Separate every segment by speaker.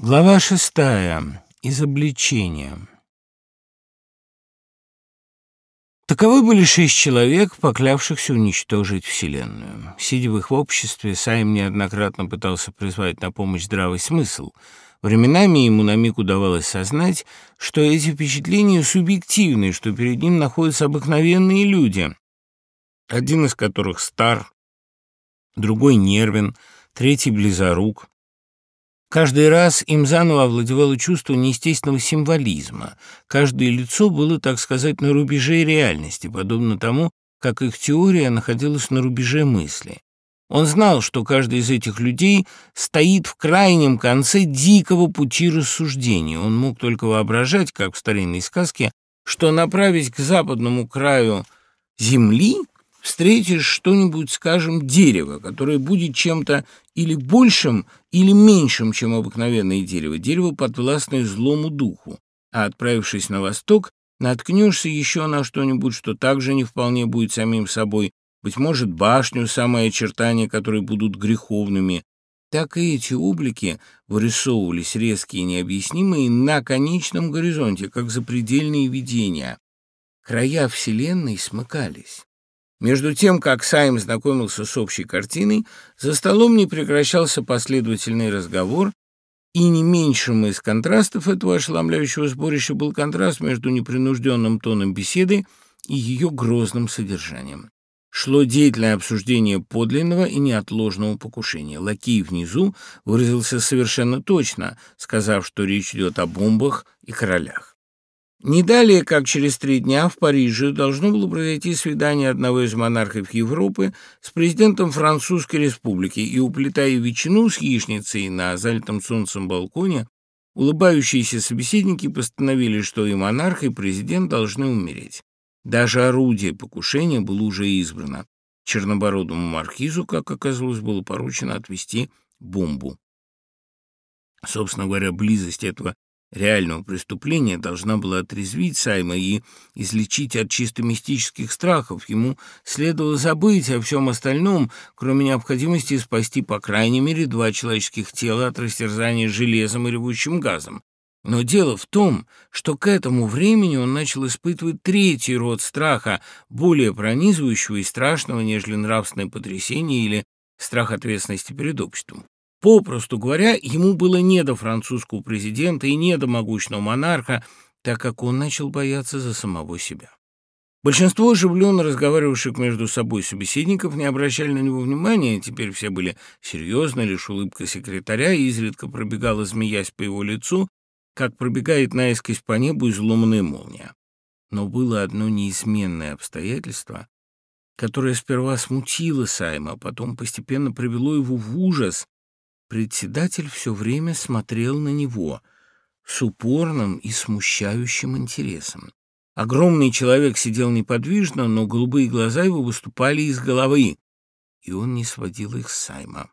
Speaker 1: Глава шестая. Изобличение. Таковы были шесть человек, поклявшихся уничтожить Вселенную. Сидя в их обществе, Сайм неоднократно пытался призвать на помощь здравый смысл. Временами ему на миг удавалось сознать, что эти впечатления субъективны, что перед ним находятся обыкновенные люди, один из которых стар, другой нервен, третий близорук. Каждый раз им заново овладевало чувство неестественного символизма. Каждое лицо было, так сказать, на рубеже реальности, подобно тому, как их теория находилась на рубеже мысли. Он знал, что каждый из этих людей стоит в крайнем конце дикого пути рассуждения. Он мог только воображать, как в старинной сказке, что направить к западному краю земли встретишь что-нибудь, скажем, дерево, которое будет чем-то или большим, или меньшим, чем обыкновенное дерево, дерево, подвластное злому духу, а отправившись на восток, наткнешься еще на что-нибудь, что также не вполне будет самим собой, быть может, башню, самые очертания которой будут греховными. Так и эти облики вырисовывались резкие и необъяснимые на конечном горизонте, как запредельные видения. Края Вселенной смыкались. Между тем, как Сайм знакомился с общей картиной, за столом не прекращался последовательный разговор, и не меньшим из контрастов этого ошеломляющего сборища был контраст между непринужденным тоном беседы и ее грозным содержанием. Шло деятельное обсуждение подлинного и неотложного покушения. Лакей внизу выразился совершенно точно, сказав, что речь идет о бомбах и королях. Не далее, как через три дня в Париже должно было произойти свидание одного из монархов Европы с президентом Французской республики, и, уплетая ветчину с яичницей на залитом солнцем балконе, улыбающиеся собеседники постановили, что и монарх, и президент должны умереть. Даже орудие покушения было уже избрано. Чернобородому маркизу, как оказалось, было поручено отвести бомбу. Собственно говоря, близость этого реального преступления должна была отрезвить Сайма и излечить от чисто мистических страхов. Ему следовало забыть о всем остальном, кроме необходимости спасти по крайней мере два человеческих тела от растерзания железом и ревущим газом. Но дело в том, что к этому времени он начал испытывать третий род страха, более пронизывающего и страшного, нежели нравственное потрясение или страх ответственности перед обществом. Попросту говоря, ему было не до французского президента и не до могучного монарха, так как он начал бояться за самого себя. Большинство оживленно разговаривавших между собой собеседников не обращали на него внимания, теперь все были серьезны, лишь улыбка секретаря изредка пробегала, змеясь по его лицу, как пробегает наискось по небу изломанная молния. Но было одно неизменное обстоятельство, которое сперва смутило Сайма, а потом постепенно привело его в ужас, Председатель все время смотрел на него с упорным и смущающим интересом. Огромный человек сидел неподвижно, но голубые глаза его выступали из головы, и он не сводил их с Сайма.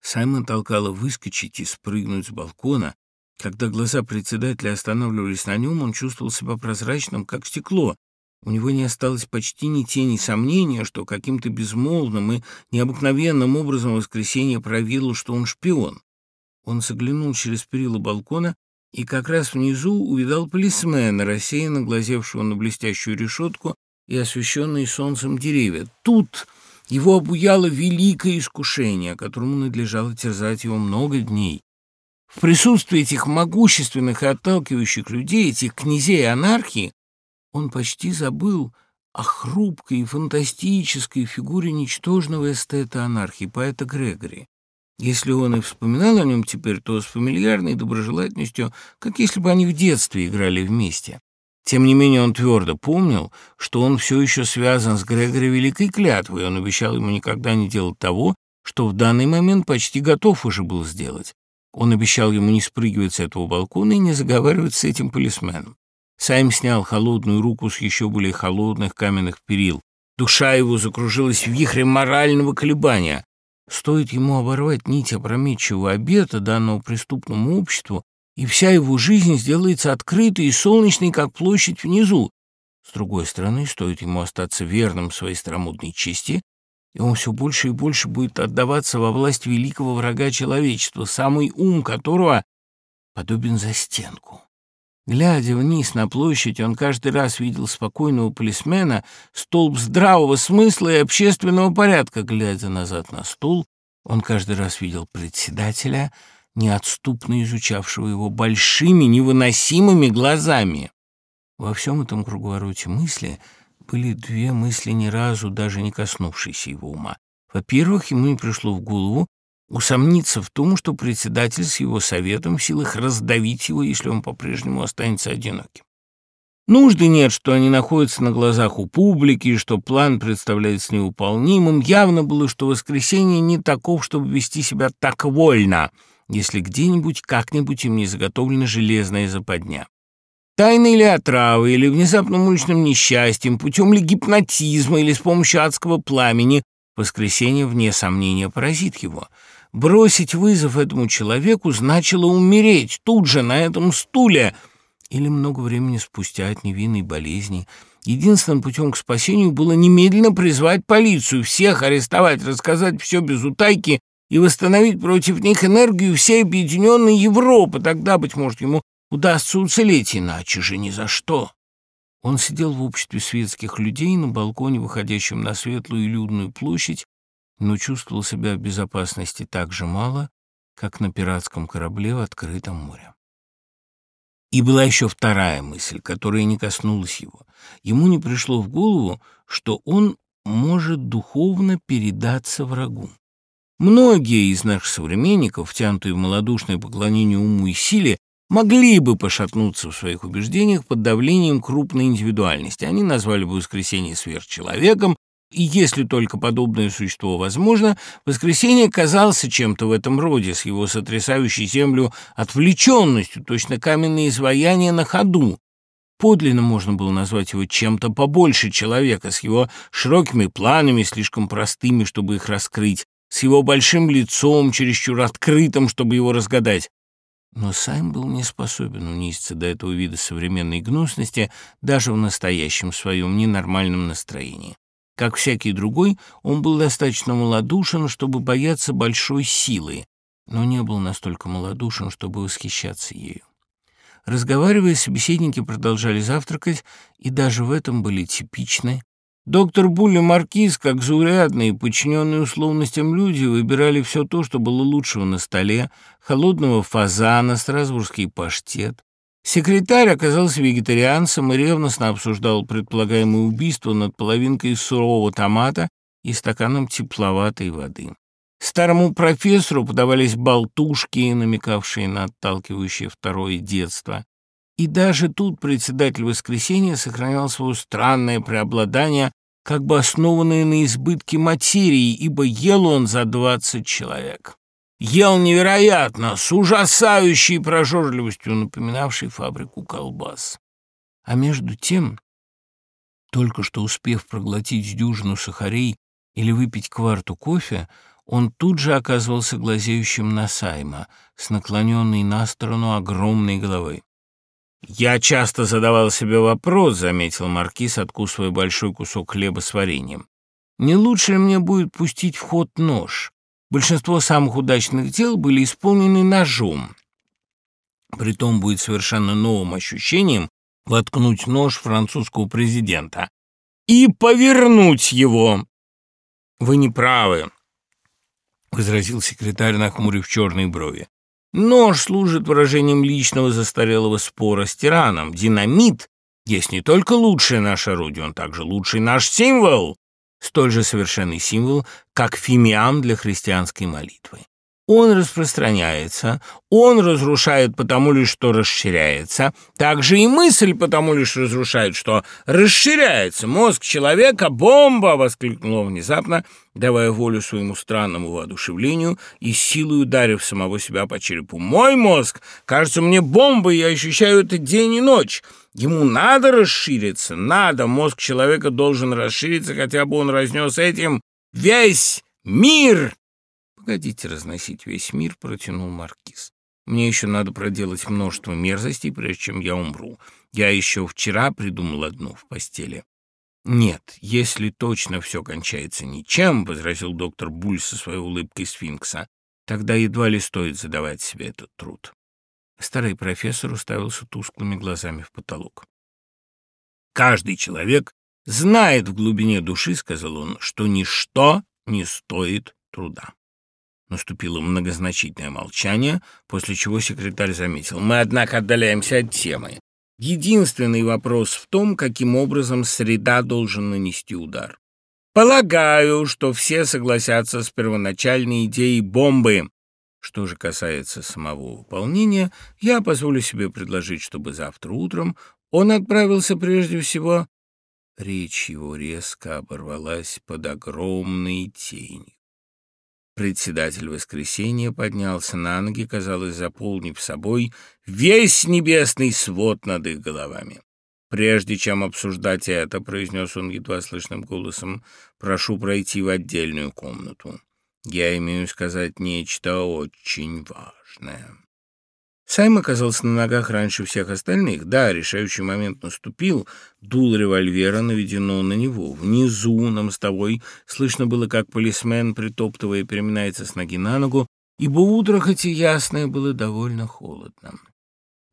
Speaker 1: Саймон толкало выскочить и спрыгнуть с балкона. Когда глаза председателя останавливались на нем, он чувствовал себя прозрачным, как стекло, у него не осталось почти ни тени сомнения, что каким-то безмолвным и необыкновенным образом воскресенье проверил, что он шпион. Он заглянул через перила балкона и как раз внизу увидал полисмена, рассеянно глазевшего на блестящую решетку и освещенные солнцем деревья. Тут его обуяло великое искушение, которому надлежало терзать его много дней. В присутствии этих могущественных и отталкивающих людей, этих князей анархии, он почти забыл о хрупкой и фантастической фигуре ничтожного эстета анархии, поэта Грегори. Если он и вспоминал о нем теперь, то с фамильярной доброжелательностью, как если бы они в детстве играли вместе. Тем не менее он твердо помнил, что он все еще связан с Грегори великой клятвой, он обещал ему никогда не делать того, что в данный момент почти готов уже был сделать. Он обещал ему не спрыгивать с этого балкона и не заговаривать с этим полисменом. Сайм снял холодную руку с еще более холодных каменных перил. Душа его закружилась в вихре морального колебания. Стоит ему оборвать нить опрометчивого обета, данного преступному обществу, и вся его жизнь сделается открытой и солнечной, как площадь внизу. С другой стороны, стоит ему остаться верным своей старомодной чести, и он все больше и больше будет отдаваться во власть великого врага человечества, самый ум которого подобен застенку. Глядя вниз на площадь, он каждый раз видел спокойного полисмена, столб здравого смысла и общественного порядка. Глядя назад на стул, он каждый раз видел председателя, неотступно изучавшего его большими, невыносимыми глазами. Во всем этом круговороте мысли были две мысли, ни разу даже не коснувшиеся его ума. Во-первых, ему не пришло в голову, усомниться в том, что председатель с его советом в силах раздавить его, если он по-прежнему останется одиноким. Нужды нет, что они находятся на глазах у публики, что план представляется невыполнимым. Явно было, что воскресенье не таков, чтобы вести себя так вольно, если где-нибудь как-нибудь им не заготовлена железная западня. Тайной или отравой, или внезапным уличным несчастьем, путем ли гипнотизма или с помощью адского пламени, воскресенье, вне сомнения, поразит его — Бросить вызов этому человеку значило умереть тут же, на этом стуле, или много времени спустя от невинной болезни. Единственным путем к спасению было немедленно призвать полицию, всех арестовать, рассказать все без утайки и восстановить против них энергию всей объединенной Европы. Тогда, быть может, ему удастся уцелеть, иначе же ни за что. Он сидел в обществе светских людей на балконе, выходящем на светлую и людную площадь, но чувствовал себя в безопасности так же мало, как на пиратском корабле в открытом море. И была еще вторая мысль, которая не коснулась его. Ему не пришло в голову, что он может духовно передаться врагу. Многие из наших современников, втянутые в малодушное поклонение уму и силе, могли бы пошатнуться в своих убеждениях под давлением крупной индивидуальности. Они назвали бы воскресенье сверхчеловеком, и если только подобное существо возможно, воскресенье казалось чем-то в этом роде, с его сотрясающей землю отвлеченностью, точно каменные изваяния на ходу. Подлинно можно было назвать его чем-то побольше человека, с его широкими планами, слишком простыми, чтобы их раскрыть, с его большим лицом, чересчур открытым, чтобы его разгадать. Но Сайм был не способен унизиться до этого вида современной гнусности даже в настоящем своем ненормальном настроении. Как всякий другой, он был достаточно малодушен, чтобы бояться большой силы, но не был настолько малодушен, чтобы восхищаться ею. Разговаривая, собеседники продолжали завтракать, и даже в этом были типичны. Доктор Булли Маркиз, как заурядные, подчиненные условностям люди, выбирали все то, что было лучшего на столе, холодного фазана, страсбургский паштет, Секретарь оказался вегетарианцем и ревностно обсуждал предполагаемое убийство над половинкой сурового томата и стаканом тепловатой воды. Старому профессору подавались болтушки, намекавшие на отталкивающее второе детство. И даже тут председатель воскресенья сохранял свое странное преобладание, как бы основанное на избытке материи, ибо ел он за двадцать человек ел невероятно, с ужасающей прожорливостью, напоминавшей фабрику колбас. А между тем, только что успев проглотить дюжину сахарей или выпить кварту кофе, он тут же оказывался глазеющим на Сайма с наклоненной на сторону огромной головой. «Я часто задавал себе вопрос», — заметил Маркиз, откусывая большой кусок хлеба с вареньем. «Не лучше ли мне будет пустить в ход нож? Большинство самых удачных дел были исполнены ножом. Притом будет совершенно новым ощущением воткнуть нож французского президента и повернуть его. «Вы не правы», — возразил секретарь, нахмурив черные брови. «Нож служит выражением личного застарелого спора с тираном. Динамит есть не только лучшее наше орудие, он также лучший наш символ столь же совершенный символ, как фимиам для христианской молитвы. Он распространяется, он разрушает потому лишь, что расширяется. Также и мысль потому лишь разрушает, что расширяется. Мозг человека — бомба! — воскликнул внезапно, давая волю своему странному воодушевлению и силой ударив самого себя по черепу. «Мой мозг кажется мне бомбой, я ощущаю это день и ночь. Ему надо расшириться, надо. Мозг человека должен расшириться, хотя бы он разнес этим весь мир!» «Погодите разносить весь мир», — протянул Маркиз. «Мне еще надо проделать множество мерзостей, прежде чем я умру. Я еще вчера придумал одну в постели». «Нет, если точно все кончается ничем», — возразил доктор Буль со своей улыбкой сфинкса, «тогда едва ли стоит задавать себе этот труд». Старый профессор уставился тусклыми глазами в потолок. «Каждый человек знает в глубине души, — сказал он, — что ничто не стоит труда». Наступило многозначительное молчание, после чего секретарь заметил. «Мы, однако, отдаляемся от темы. Единственный вопрос в том, каким образом среда должен нанести удар. Полагаю, что все согласятся с первоначальной идеей бомбы. Что же касается самого выполнения, я позволю себе предложить, чтобы завтра утром он отправился прежде всего... Речь его резко оборвалась под огромной тенью. Председатель воскресенья поднялся на ноги, казалось, заполнив собой весь небесный свод над их головами. «Прежде чем обсуждать это», — произнес он едва слышным голосом, — «прошу пройти в отдельную комнату. Я имею сказать нечто очень важное». Сайм оказался на ногах раньше всех остальных. Да, решающий момент наступил. Дул револьвера наведено на него. Внизу, на мостовой, слышно было, как полисмен, притоптывая, переминается с ноги на ногу, ибо утро, хоть и ясное, было довольно холодно.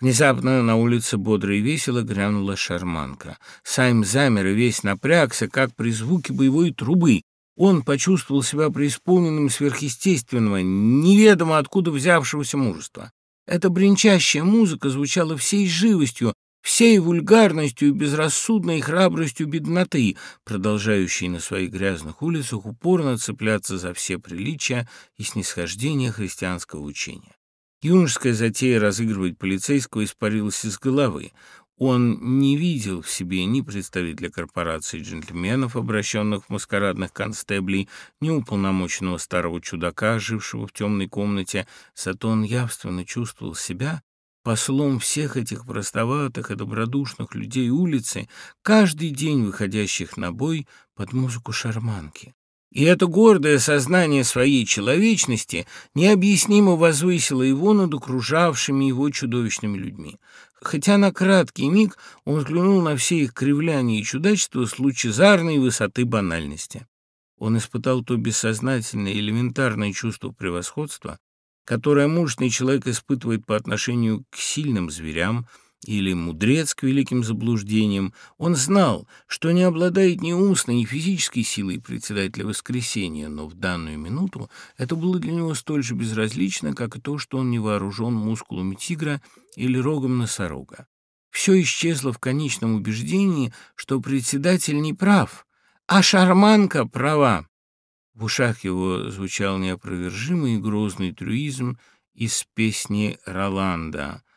Speaker 1: Внезапно на улице бодро и весело грянула шарманка. Сайм замер и весь напрягся, как при звуке боевой трубы. Он почувствовал себя преисполненным сверхъестественного, неведомо откуда взявшегося мужества. Эта бренчащая музыка звучала всей живостью, всей вульгарностью и безрассудной храбростью бедноты, продолжающей на своих грязных улицах упорно цепляться за все приличия и снисхождения христианского учения. Юношеская затея разыгрывать полицейского испарилась из головы. Он не видел в себе ни представителя корпорации джентльменов, обращенных в маскарадных констеблей, ни уполномоченного старого чудака, жившего в темной комнате, зато он явственно чувствовал себя послом всех этих простоватых и добродушных людей улицы, каждый день выходящих на бой под музыку шарманки. И это гордое сознание своей человечности необъяснимо возвысило его над окружавшими его чудовищными людьми. Хотя на краткий миг он взглянул на все их кривляния и чудачества с лучезарной высоты банальности. Он испытал то бессознательное элементарное чувство превосходства, которое мужественный человек испытывает по отношению к сильным зверям – или мудрец к великим заблуждениям, он знал, что не обладает ни умственной, ни физической силой председателя воскресения, но в данную минуту это было для него столь же безразлично, как и то, что он не вооружен мускулами тигра или рогом носорога. Все исчезло в конечном убеждении, что председатель не прав, а шарманка права. В ушах его звучал неопровержимый и грозный трюизм из песни Роланда —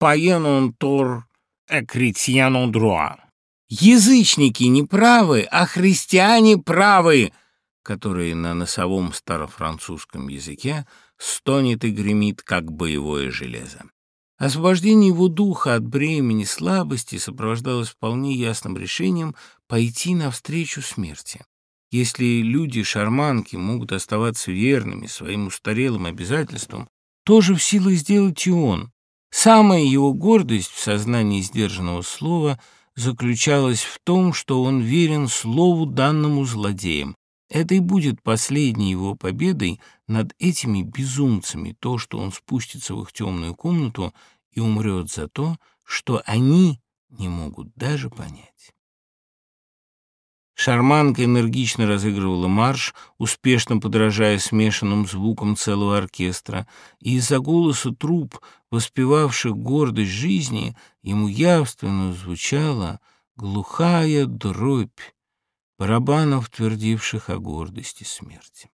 Speaker 1: «Паен тор экритьян друа». Язычники не правы, а христиане правы, которые на носовом старофранцузском языке стонет и гремит, как боевое железо. Освобождение его духа от бремени слабости сопровождалось вполне ясным решением пойти навстречу смерти. Если люди-шарманки могут оставаться верными своим устарелым обязательствам, то же в силах сделать и он. Самая его гордость в сознании сдержанного слова заключалась в том, что он верен слову данному злодеям. Это и будет последней его победой над этими безумцами, то, что он спустится в их темную комнату и умрет за то, что они не могут даже понять. Шарманка энергично разыгрывала марш, успешно подражая смешанным звукам целого оркестра, и из-за голоса труп, воспевавших гордость жизни, ему явственно звучала глухая дробь барабанов, твердивших о гордости смерти.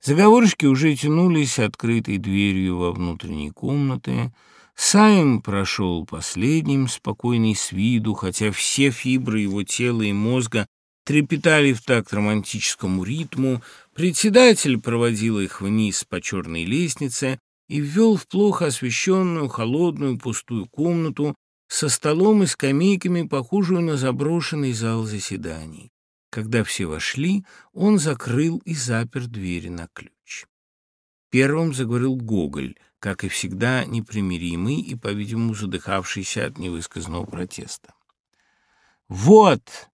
Speaker 1: Заговорщики уже тянулись открытой дверью во внутренние комнаты, Сайм прошел последним, спокойный с виду, хотя все фибры его тела и мозга трепетали в такт романтическому ритму, председатель проводил их вниз по черной лестнице и ввел в плохо освещенную, холодную, пустую комнату со столом и скамейками, похожую на заброшенный зал заседаний. Когда все вошли, он закрыл и запер двери на ключ. Первым заговорил Гоголь, как и всегда непримиримый и, по-видимому, задыхавшийся от невысказанного протеста. «Вот!»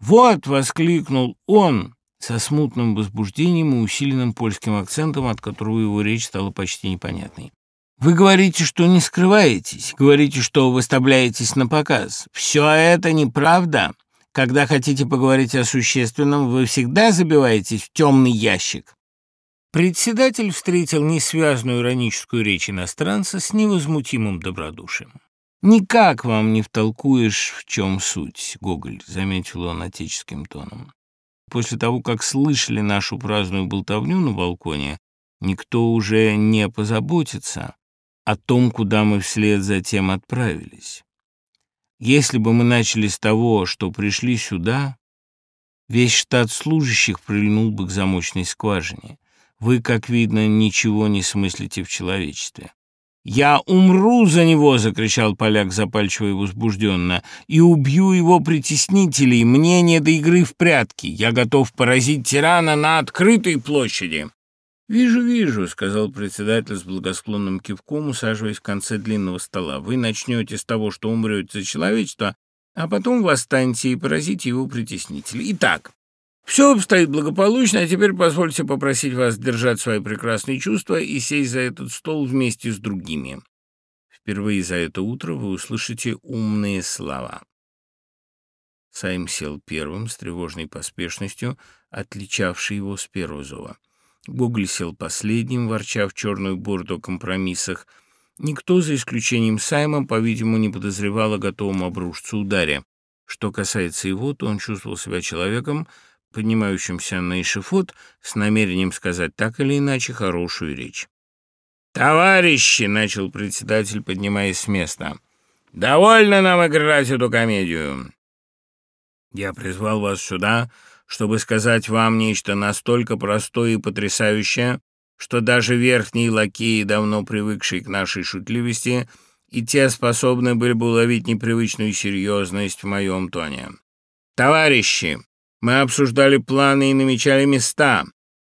Speaker 1: «Вот!» — воскликнул он со смутным возбуждением и усиленным польским акцентом, от которого его речь стала почти непонятной. «Вы говорите, что не скрываетесь, говорите, что выставляетесь на показ. Все это неправда. Когда хотите поговорить о существенном, вы всегда забиваетесь в темный ящик». Председатель встретил несвязную ироническую речь иностранца с невозмутимым добродушием. «Никак вам не втолкуешь, в чем суть, Гоголь», — заметил он отеческим тоном. После того, как слышали нашу праздную болтовню на балконе, никто уже не позаботится о том, куда мы вслед за тем отправились. Если бы мы начали с того, что пришли сюда, весь штат служащих прильнул бы к замочной скважине. Вы, как видно, ничего не смыслите в человечестве. «Я умру за него!» — закричал поляк запальчиво и возбужденно. «И убью его притеснителей! Мне не до игры в прятки! Я готов поразить тирана на открытой площади!» «Вижу, вижу», — сказал председатель с благосклонным кивком, усаживаясь в конце длинного стола. «Вы начнете с того, что умрете за человечество, а потом восстанете и поразите его притеснителей. Итак, все обстоит благополучно, а теперь позвольте попросить вас держать свои прекрасные чувства и сесть за этот стол вместе с другими. Впервые за это утро вы услышите умные слова. Сайм сел первым с тревожной поспешностью, отличавшей его с первого зова. Гоголь сел последним, ворча в черную бороду о компромиссах. Никто, за исключением Сайма, по-видимому, не подозревал о готовом обрушиться ударе. Что касается его, то он чувствовал себя человеком, поднимающимся на эшифот с намерением сказать так или иначе хорошую речь. «Товарищи!» — начал председатель, поднимаясь с места. «Довольно нам играть эту комедию. Я призвал вас сюда, чтобы сказать вам нечто настолько простое и потрясающее, что даже верхние лакеи, давно привыкшие к нашей шутливости, и те способны были бы уловить непривычную серьезность в моем тоне. Товарищи, мы обсуждали планы и намечали места.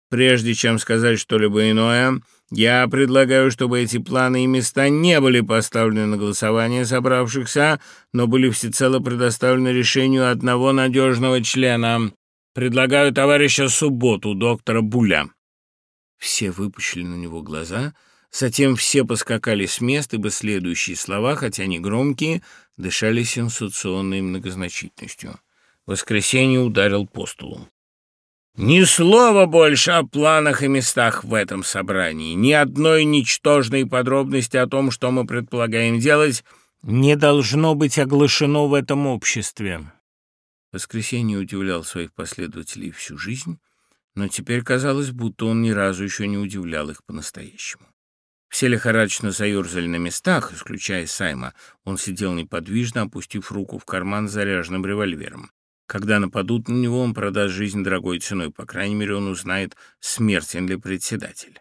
Speaker 1: Прежде чем сказать что-либо иное, я предлагаю, чтобы эти планы и места не были поставлены на голосование собравшихся, но были всецело предоставлены решению одного надежного члена. Предлагаю товарища Субботу, доктора Буля». Все выпущили на него глаза, затем все поскакали с мест, ибо следующие слова, хотя не громкие, дышали сенсационной многозначительностью. Воскресенье ударил по столу. Ни слова больше о планах и местах в этом собрании, ни одной ничтожной подробности о том, что мы предполагаем делать, не должно быть оглашено в этом обществе. Воскресенье удивлял своих последователей всю жизнь, но теперь казалось, будто он ни разу еще не удивлял их по-настоящему. Все лихорадочно заерзали на местах, исключая Сайма. Он сидел неподвижно, опустив руку в карман с заряженным револьвером. Когда нападут на него, он продаст жизнь дорогой ценой. По крайней мере, он узнает, смертен ли председатель.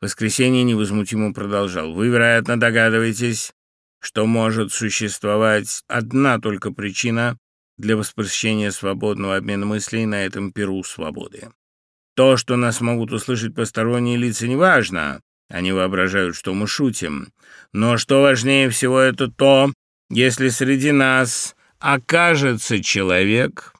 Speaker 1: Воскресенье невозмутимо продолжал. «Вы, вероятно, догадываетесь, что может существовать одна только причина для воспрощения свободного обмена мыслей на этом перу свободы. То, что нас могут услышать посторонние лица, неважно. Они воображают, что мы шутим. Но что важнее всего, это то, если среди нас окажется человек,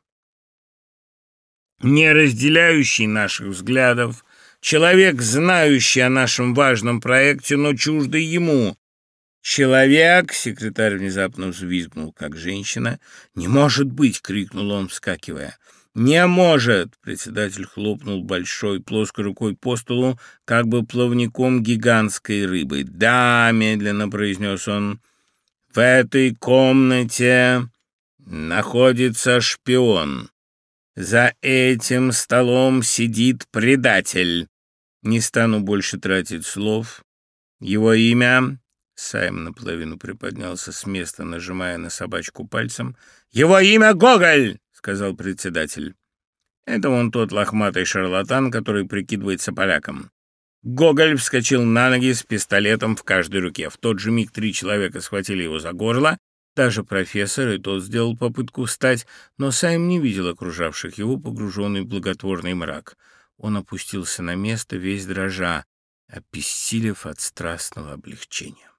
Speaker 1: не разделяющий наших взглядов, человек, знающий о нашем важном проекте, но чуждый ему. Человек, секретарь внезапно взвизгнул, как женщина. «Не может быть!» — крикнул он, вскакивая. «Не может!» — председатель хлопнул большой плоской рукой по столу, как бы плавником гигантской рыбы. «Да!» — медленно произнес он. «В этой комнате находится шпион. За этим столом сидит предатель. Не стану больше тратить слов. Его имя...» Сайм наполовину приподнялся с места, нажимая на собачку пальцем. «Его имя Гоголь!» — сказал председатель. «Это он тот лохматый шарлатан, который прикидывается поляком». Гоголь вскочил на ноги с пистолетом в каждой руке. В тот же миг три человека схватили его за горло даже профессор и тот сделал попытку встать, но Сайм не видел окружавших его, погруженный в благотворный мрак. Он опустился на место, весь дрожа, обессилев от страстного облегчения.